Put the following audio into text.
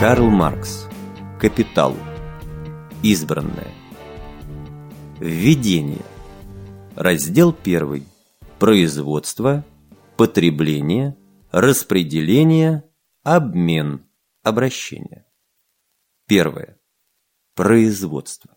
Карл Маркс. Капитал. Избранное. Введение. Раздел 1. Производство, потребление, распределение, обмен, обращение. Первое. Производство.